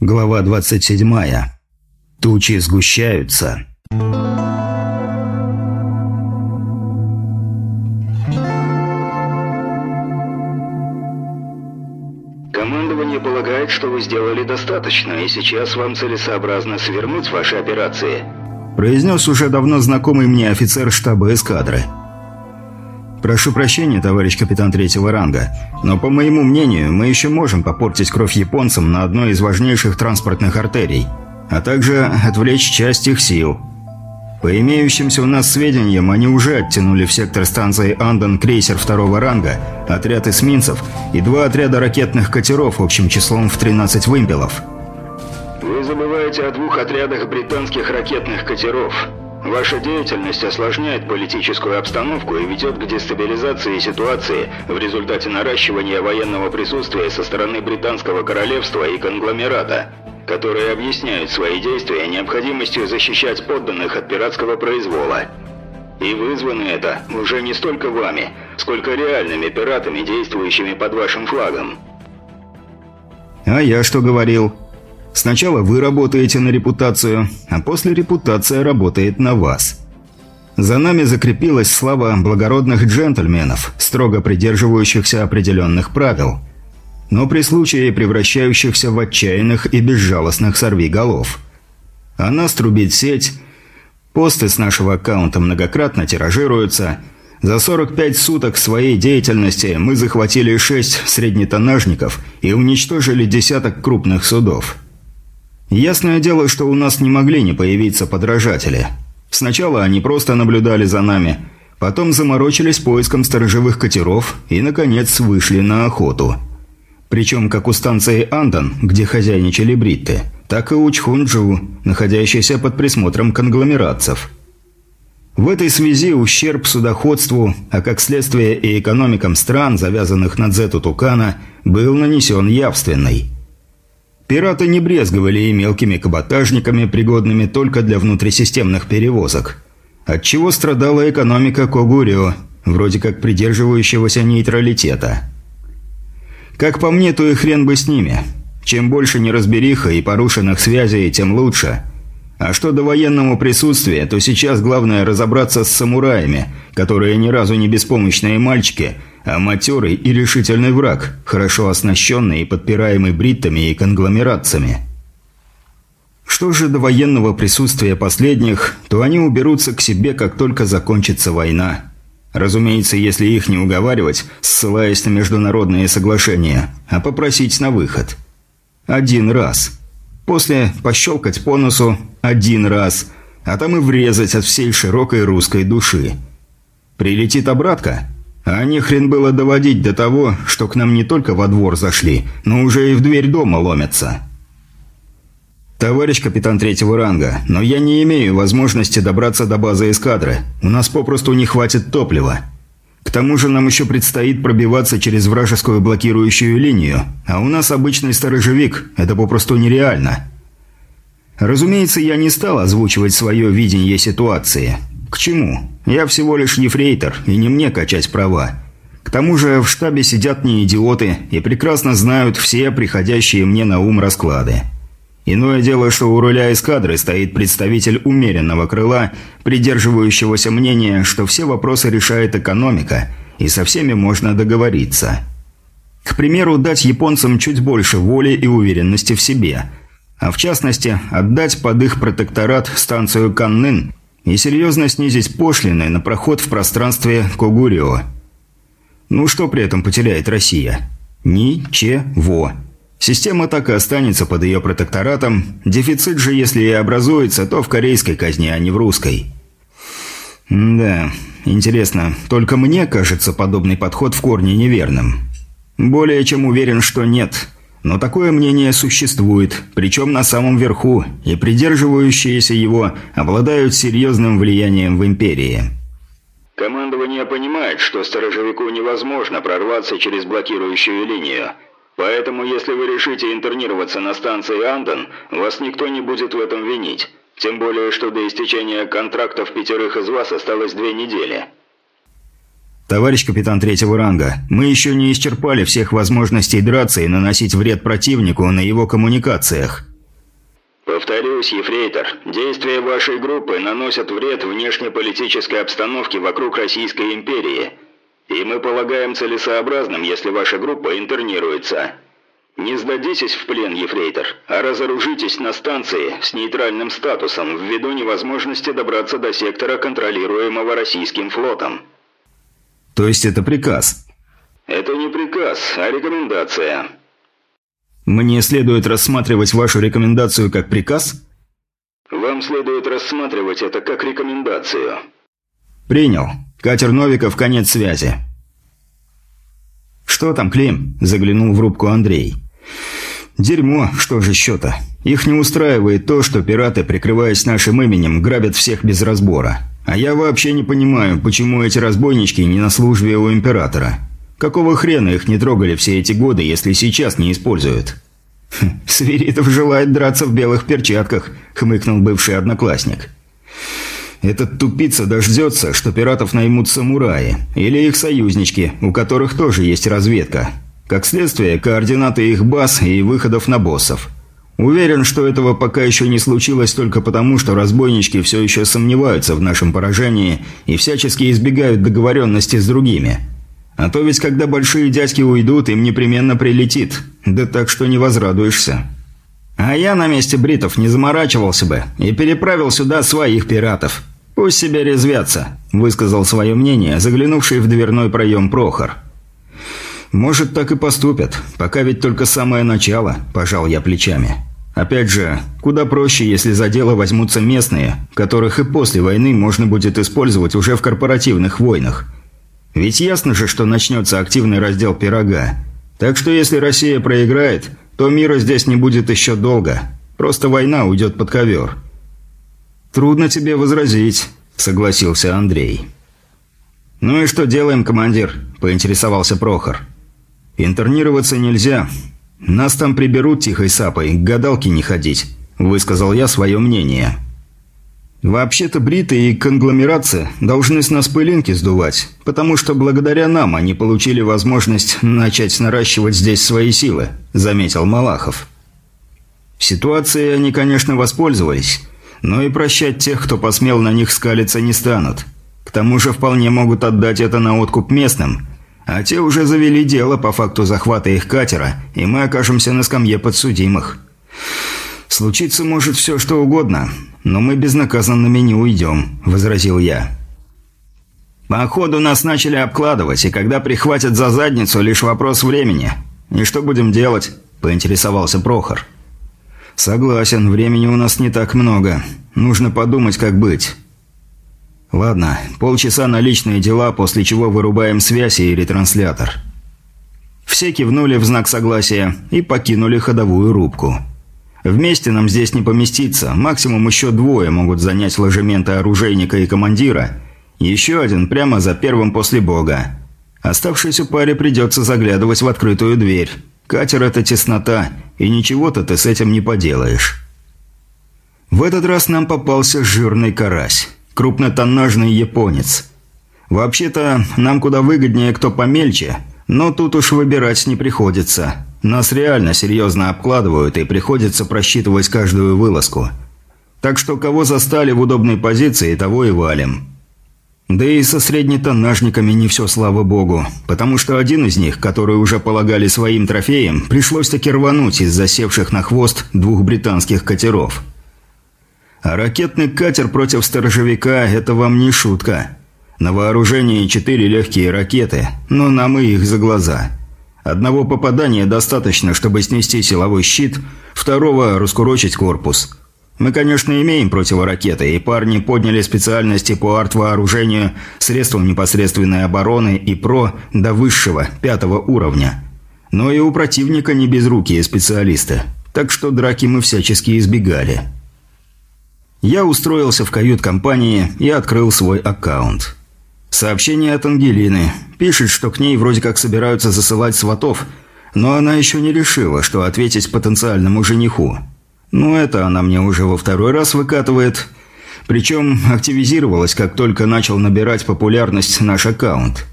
Глава 27. Тучи сгущаются. Командование полагает, что вы сделали достаточно, и сейчас вам целесообразно свернуть ваши операции. Произнес уже давно знакомый мне офицер штаба эскадры. «Прошу прощения, товарищ капитан третьего ранга, но, по моему мнению, мы еще можем попортить кровь японцам на одной из важнейших транспортных артерий, а также отвлечь часть их сил. По имеющимся у нас сведениям, они уже оттянули в сектор станции Андон крейсер второго ранга, отряд эсминцев и два отряда ракетных катеров общим числом в 13 вымпелов». Вы забываете о двух отрядах британских ракетных катеров. Ваша деятельность осложняет политическую обстановку и ведет к дестабилизации ситуации в результате наращивания военного присутствия со стороны Британского королевства и конгломерата, которые объясняют свои действия необходимостью защищать подданных от пиратского произвола. И вызвано это уже не столько вами, сколько реальными пиратами, действующими под вашим флагом. А я что говорил? Сначала вы работаете на репутацию, а после репутация работает на вас. За нами закрепилась слава благородных джентльменов, строго придерживающихся определенных правил, но при случае превращающихся в отчаянных и безжалостных сорвиголов. А нас трубит сеть, посты с нашего аккаунта многократно тиражируются – за 45 суток своей деятельности мы захватили 6 среднетоннажников и уничтожили десяток крупных судов. Ясное дело, что у нас не могли не появиться подражатели. Сначала они просто наблюдали за нами, потом заморочились поиском сторожевых катеров и, наконец, вышли на охоту. Причем как у станции Андон, где хозяйничали бритты, так и у Чхунджу, находящейся под присмотром конгломератцев. В этой связи ущерб судоходству, а как следствие и экономикам стран, завязанных на дзету Тукана, был нанесен явственный – Пираты не брезговали и мелкими каботажниками, пригодными только для внутрисистемных перевозок. Отчего страдала экономика Когурио, вроде как придерживающегося нейтралитета. Как по мне, то и хрен бы с ними. Чем больше неразбериха и порушенных связей, тем лучше – а что до военного присутствия, то сейчас главное разобраться с самураями, которые ни разу не беспомощные мальчики, а матерый и решительный враг, хорошо оснащенный и подпираемый бриттами и конгломератцами. Что же до военного присутствия последних, то они уберутся к себе, как только закончится война. Разумеется, если их не уговаривать, ссылаясь на международные соглашения, а попросить на выход. Один раз – После пощелкать по носу один раз, а там и врезать от всей широкой русской души. Прилетит обратка? А хрен было доводить до того, что к нам не только во двор зашли, но уже и в дверь дома ломятся. «Товарищ капитан третьего ранга, но я не имею возможности добраться до базы эскадры. У нас попросту не хватит топлива. К тому же нам еще предстоит пробиваться через вражескую блокирующую линию, а у нас обычный сторожевик, это попросту нереально. Разумеется, я не стал озвучивать свое видение ситуации. К чему? Я всего лишь ефрейтор, и не мне качать права. К тому же в штабе сидят не идиоты и прекрасно знают все приходящие мне на ум расклады. Иное дело, что у руля эскадры стоит представитель умеренного крыла, придерживающегося мнения, что все вопросы решает экономика, и со всеми можно договориться. К примеру, дать японцам чуть больше воли и уверенности в себе, а в частности, отдать под их протекторат станцию Каннын и серьезно снизить пошлины на проход в пространстве Когурио. Ну что при этом потеряет Россия? Ничего. Система так и останется под ее протекторатом. Дефицит же, если и образуется, то в корейской казне, а не в русской. Да, интересно, только мне кажется подобный подход в корне неверным. Более чем уверен, что нет. Но такое мнение существует, причем на самом верху, и придерживающиеся его обладают серьезным влиянием в империи. Командование понимает, что сторожевику невозможно прорваться через блокирующую линию – Поэтому, если вы решите интернироваться на станции Андон, вас никто не будет в этом винить. Тем более, что до истечения контрактов пятерых из вас осталось две недели». «Товарищ капитан третьего ранга, мы еще не исчерпали всех возможностей драться и наносить вред противнику на его коммуникациях». «Повторюсь, Ефрейтор, действия вашей группы наносят вред внешнеполитической обстановке вокруг Российской империи, и мы полагаем целесообразным, если ваша группа интернируется. Не сдадитесь в плен, Ефрейтор, а разоружитесь на станции с нейтральным статусом ввиду невозможности добраться до сектора, контролируемого российским флотом». То есть это приказ? Это не приказ, а рекомендация. Мне следует рассматривать вашу рекомендацию как приказ? Вам следует рассматривать это как рекомендацию. Принял. Катер Новиков, конец связи. «Что там, Клим?» – заглянул в рубку Андрей. «Дерьмо, что же счета? Их не устраивает то, что пираты, прикрываясь нашим именем, грабят всех без разбора. А я вообще не понимаю, почему эти разбойнички не на службе у императора. Какого хрена их не трогали все эти годы, если сейчас не используют? Хм, «Свиридов желает драться в белых перчатках», — хмыкнул бывший одноклассник. «Этот тупица дождется, что пиратов наймут самураи, или их союзнички, у которых тоже есть разведка. Как следствие, координаты их баз и выходов на боссов. Уверен, что этого пока еще не случилось только потому, что разбойнички все еще сомневаются в нашем поражении и всячески избегают договоренности с другими. А то ведь когда большие дядьки уйдут, им непременно прилетит. Да так что не возрадуешься. А я на месте бритов не заморачивался бы и переправил сюда своих пиратов. Пусть себе резвятся, высказал свое мнение, заглянувший в дверной проем Прохор. «Может, так и поступят. Пока ведь только самое начало», – пожал я плечами. «Опять же, куда проще, если за дело возьмутся местные, которых и после войны можно будет использовать уже в корпоративных войнах. Ведь ясно же, что начнется активный раздел пирога. Так что если Россия проиграет, то мира здесь не будет еще долго. Просто война уйдет под ковер». «Трудно тебе возразить», – согласился Андрей. «Ну и что делаем, командир?» – поинтересовался Прохор. «Интернироваться нельзя. Нас там приберут тихой сапой, к гадалке не ходить», – высказал я свое мнение. «Вообще-то бритые и конгломерация должны с нас пылинки сдувать, потому что благодаря нам они получили возможность начать наращивать здесь свои силы», – заметил Малахов. Ситуацией они, конечно, воспользовались, но и прощать тех, кто посмел на них скалиться, не станут. К тому же вполне могут отдать это на откуп местным – а те уже завели дело по факту захвата их катера, и мы окажемся на скамье подсудимых. Случиться может все, что угодно, но мы безнаказанными не уйдем», – возразил я. «Походу нас начали обкладывать, и когда прихватят за задницу, лишь вопрос времени. И что будем делать?» – поинтересовался Прохор. «Согласен, времени у нас не так много. Нужно подумать, как быть». Ладно, полчаса на личные дела, после чего вырубаем связь и ретранслятор. Все кивнули в знак согласия и покинули ходовую рубку. Вместе нам здесь не поместиться, максимум еще двое могут занять ложементы оружейника и командира, еще один прямо за первым после бога. Оставшейся паре придется заглядывать в открытую дверь. Катер – это теснота, и ничего-то ты с этим не поделаешь. В этот раз нам попался жирный карась крупнотоннажный японец. Вообще-то, нам куда выгоднее кто помельче, но тут уж выбирать не приходится. Нас реально серьезно обкладывают и приходится просчитывать каждую вылазку. Так что кого застали в удобной позиции, того и валим. Да и со среднетоннажниками не все, слава богу, потому что один из них, который уже полагали своим трофеем, пришлось таки рвануть из засевших на хвост двух британских катеров – ракетный катер против сторожевика – это вам не шутка. На вооружении четыре легкие ракеты, но нам и их за глаза. Одного попадания достаточно, чтобы снести силовой щит, второго – раскурочить корпус. Мы, конечно, имеем противоракеты, и парни подняли специальности по арт-вооружению, средствам непосредственной обороны и ПРО до высшего, пятого уровня. Но и у противника не безрукие специалисты, так что драки мы всячески избегали. Я устроился в кают-компании и открыл свой аккаунт. Сообщение от Ангелины. Пишет, что к ней вроде как собираются засылать сватов, но она еще не решила, что ответить потенциальному жениху. Ну, это она мне уже во второй раз выкатывает. Причем активизировалась, как только начал набирать популярность наш аккаунт.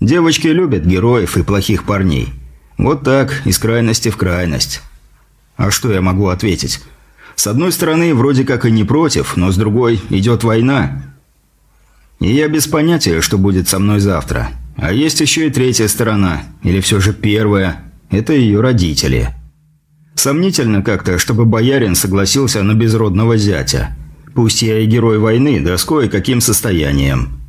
Девочки любят героев и плохих парней. Вот так, из крайности в крайность. А что я могу ответить? С одной стороны, вроде как и не против, но с другой идет война. И я без понятия, что будет со мной завтра. А есть еще и третья сторона, или все же первая. Это ее родители. Сомнительно как-то, чтобы боярин согласился на безродного зятя. Пусть я и герой войны, да с кое-каким состоянием.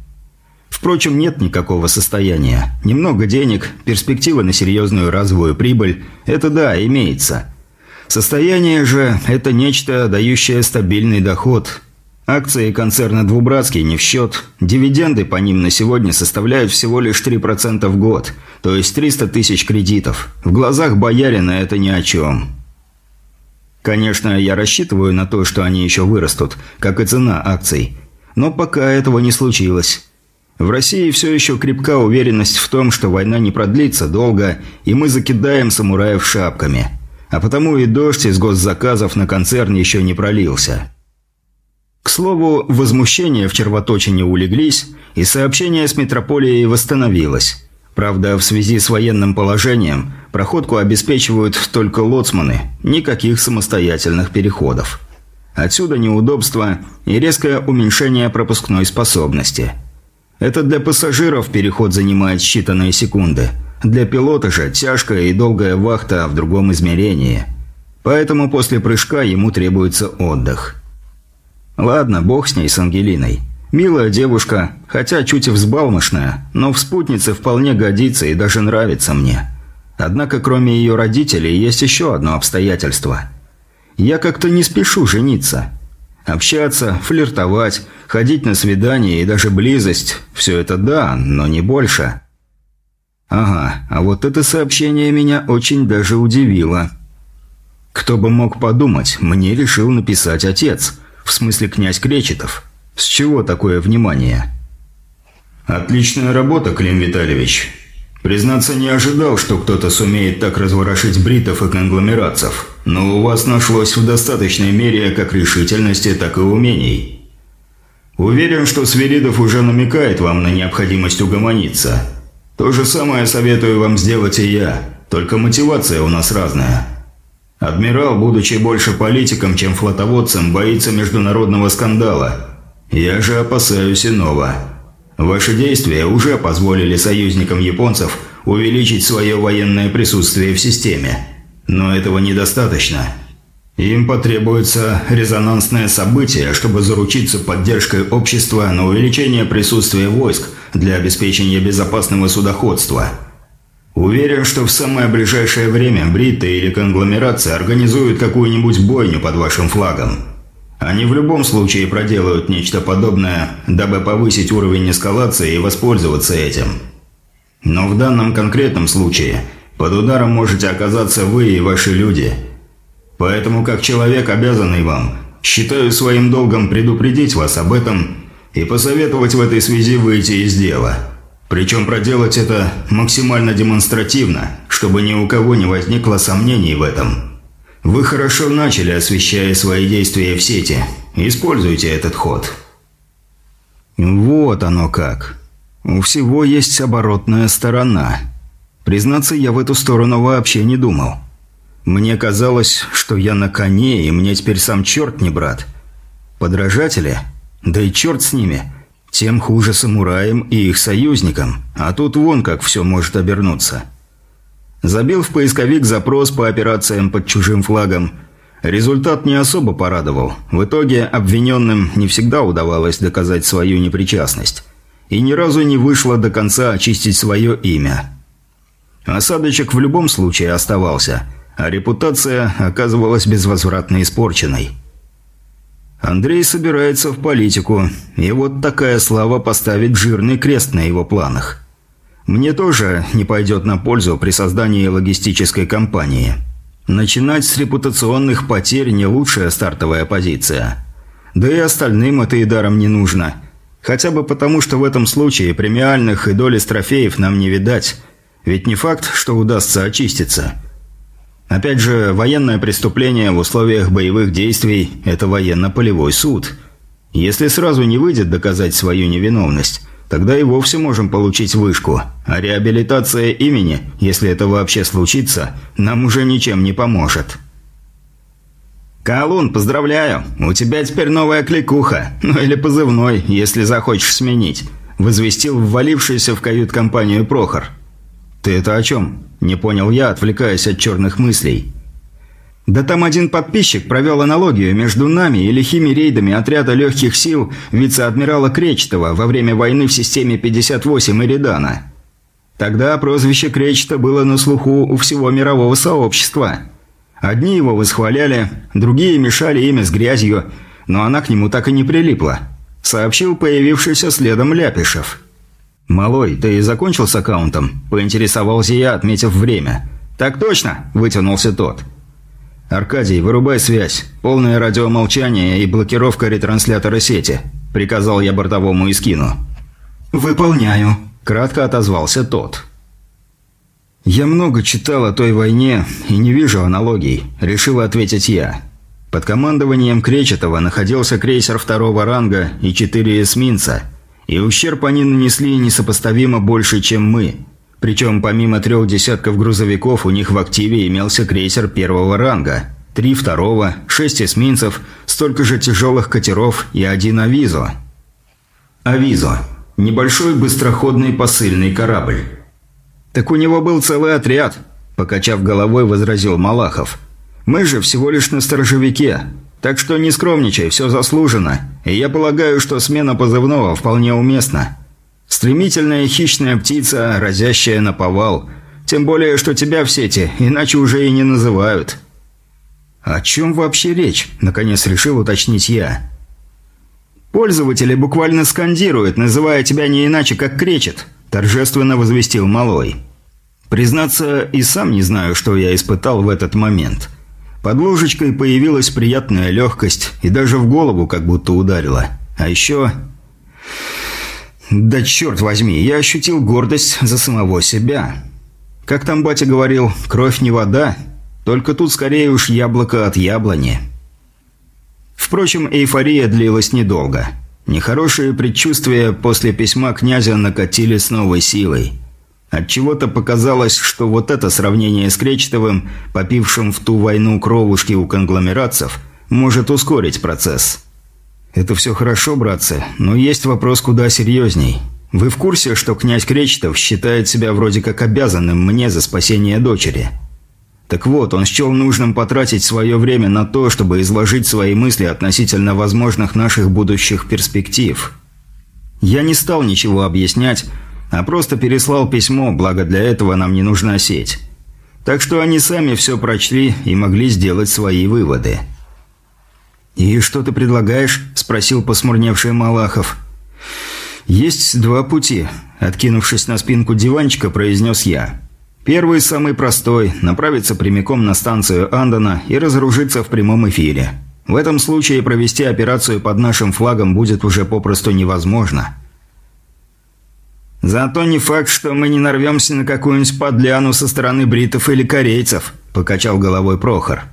Впрочем, нет никакого состояния. Немного денег, перспектива на серьезную разовую прибыль – это да, имеется. Состояние же – это нечто, дающее стабильный доход. Акции концерна «Двубратский» не в счет. Дивиденды по ним на сегодня составляют всего лишь 3% в год, то есть 300 тысяч кредитов. В глазах боярина это ни о чем. Конечно, я рассчитываю на то, что они еще вырастут, как и цена акций. Но пока этого не случилось. В России все еще крепка уверенность в том, что война не продлится долго, и мы закидаем самураев шапками. А потому и дождь из госзаказов на концерн еще не пролился. К слову, возмущения в червоточине улеглись, и сообщение с метрополией восстановилось. Правда, в связи с военным положением проходку обеспечивают только лоцманы, никаких самостоятельных переходов. Отсюда неудобства и резкое уменьшение пропускной способности. Это для пассажиров переход занимает считанные секунды. Для пилота же тяжкая и долгая вахта в другом измерении. Поэтому после прыжка ему требуется отдых. Ладно, бог с ней, с Ангелиной. Милая девушка, хотя чуть и взбалмошная, но в спутнице вполне годится и даже нравится мне. Однако кроме ее родителей есть еще одно обстоятельство. Я как-то не спешу жениться. Общаться, флиртовать, ходить на свидания и даже близость – все это да, но не больше. Ага, а вот это сообщение меня очень даже удивило. Кто бы мог подумать, мне решил написать отец, в смысле князь Кречетов – с чего такое внимание? Отличная работа, Клим Витальевич. Признаться, не ожидал, что кто-то сумеет так разворошить бритов и конгломератцев. Но у вас нашлось в достаточной мере как решительности, так и умений. Уверен, что Свиридов уже намекает вам на необходимость угомониться. То же самое советую вам сделать и я, только мотивация у нас разная. Адмирал, будучи больше политиком, чем флотоводцем, боится международного скандала – я же опасаюсь иного. Ваши действия уже позволили союзникам японцев увеличить свое военное присутствие в системе. Но этого недостаточно. Им потребуется резонансное событие, чтобы заручиться поддержкой общества на увеличение присутствия войск для обеспечения безопасного судоходства. Уверен, что в самое ближайшее время Бриты или конгломерация организуют какую-нибудь бойню под вашим флагом. Они в любом случае проделают нечто подобное, дабы повысить уровень эскалации и воспользоваться этим. Но в данном конкретном случае под ударом можете оказаться вы и ваши люди. Поэтому, как человек, обязанный вам, считаю своим долгом предупредить вас об этом и посоветовать в этой связи выйти из дела. Причем проделать это максимально демонстративно, чтобы ни у кого не возникло сомнений в этом. Вы хорошо начали, освещая свои действия в сети. Используйте этот ход. Вот оно как. У всего есть оборотная сторона. Признаться, я в эту сторону вообще не думал. Мне казалось, что я на коне, и мне теперь сам черт не брат. Подражатели? Да и черт с ними. Тем хуже самураям и их союзникам. А тут вон как все может обернуться. Забил в поисковик запрос по операциям под чужим флагом. Результат не особо порадовал. В итоге обвиненным не всегда удавалось доказать свою непричастность. И ни разу не вышло до конца очистить свое имя. Осадочек в любом случае оставался, а репутация оказывалась безвозвратно испорченной. Андрей собирается в политику, и вот такая слава поставит жирный крест на его планах. Мне тоже не пойдет на пользу при создании логистической компании. Начинать с репутационных потерь не лучшая стартовая позиция. Да и остальным это и даром не нужно. Хотя бы потому, что в этом случае премиальных и доли с трофеев нам не видать. Ведь не факт, что удастся очиститься. Опять же, военное преступление в условиях боевых действий – это военно-полевой суд. Если сразу не выйдет доказать свою невиновность, Тогда и вовсе можем получить вышку. А реабилитация имени, если это вообще случится, нам уже ничем не поможет. «Колун, поздравляю! У тебя теперь новая кликуха. Ну или позывной, если захочешь сменить», – возвестил ввалившийся в кают-компанию Прохор. «Ты это о чем?» – не понял я, отвлекаясь от черных мыслей. Да там один подписчик провел аналогию между нами и лихими рейдами отряда легких сил вице-адмирала Кречетова во время войны в системе 58 Эридана. Тогда прозвище Кречета было на слуху у всего мирового сообщества. Одни его восхваляли, другие мешали имя с грязью, но она к нему так и не прилипла. Сообщил появившийся следом Ляпишев. «Малой, ты закончил с аккаунтом?» – поинтересовался я, отметив время. «Так точно!» – вытянулся тот. «Аркадий, вырубай связь. Полное радиомолчание и блокировка ретранслятора сети», – приказал я бортовому Искину. «Выполняю», – кратко отозвался тот. «Я много читал о той войне и не вижу аналогий», – решил ответить я. Под командованием Кречетова находился крейсер второго ранга и четыре эсминца, и ущерб они нанесли несопоставимо больше, чем мы – причем помимо трех десятков грузовиков у них в активе имелся крейсер первого ранга, три второго, шесть эсминцев, столько же тяжелых катеров и один «Авизо». «Авизо» – небольшой быстроходный посыльный корабль. «Так у него был целый отряд», – покачав головой, возразил Малахов. «Мы же всего лишь на сторожевике, так что не скромничай, все заслужено, и я полагаю, что смена позывного вполне уместна». Стремительная хищная птица, разящая на повал. Тем более, что тебя в сети, иначе уже и не называют. «О чем вообще речь?» – наконец решил уточнить я. «Пользователи буквально скандируют, называя тебя не иначе, как кречет», – торжественно возвестил Малой. Признаться, и сам не знаю, что я испытал в этот момент. Под ложечкой появилась приятная легкость, и даже в голову как будто ударила. А еще... Да черт возьми, я ощутил гордость за самого себя. Как там батя говорил, кровь не вода, только тут скорее уж яблоко от яблони. Впрочем, эйфория длилась недолго. Нехорошие предчувствия после письма князя накатили с новой силой. Отчего-то показалось, что вот это сравнение с Кречетовым, попившим в ту войну кровушки у конгломератцев, может ускорить процесс. «Это все хорошо, братцы, но есть вопрос куда серьезней. Вы в курсе, что князь Кречетов считает себя вроде как обязанным мне за спасение дочери?» Так вот, он счел нужным потратить свое время на то, чтобы изложить свои мысли относительно возможных наших будущих перспектив. Я не стал ничего объяснять, а просто переслал письмо, благо для этого нам не нужна сеть. Так что они сами все прочли и могли сделать свои выводы. «И что ты предлагаешь?» – спросил посмурневший Малахов. «Есть два пути», – откинувшись на спинку диванчика, произнес я. «Первый, самый простой – направиться прямиком на станцию Андона и разоружиться в прямом эфире. В этом случае провести операцию под нашим флагом будет уже попросту невозможно». «Зато не факт, что мы не нарвемся на какую-нибудь подляну со стороны бритов или корейцев», – покачал головой Прохор.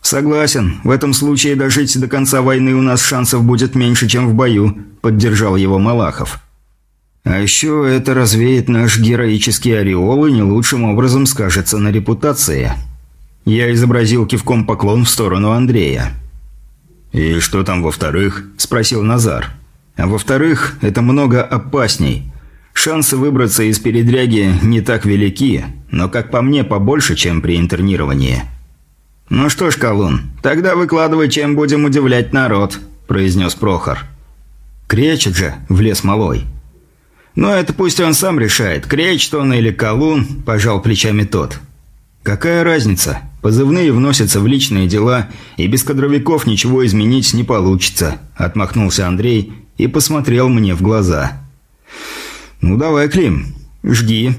«Согласен. В этом случае дожить до конца войны у нас шансов будет меньше, чем в бою», – поддержал его Малахов. «А еще это развеет наш героический ореол и не лучшим образом скажется на репутации». Я изобразил кивком поклон в сторону Андрея. «И что там во-вторых?» – спросил Назар. «А во-вторых, это много опасней. Шансы выбраться из передряги не так велики, но, как по мне, побольше, чем при интернировании». «Ну что ж, Колун, тогда выкладывай, чем будем удивлять народ», – произнес Прохор. «Кречет же», – влез малой. «Ну это пусть он сам решает, кречет он или Колун», – пожал плечами тот. «Какая разница? Позывные вносятся в личные дела, и без кадровиков ничего изменить не получится», – отмахнулся Андрей и посмотрел мне в глаза. «Ну давай, Клим, жги».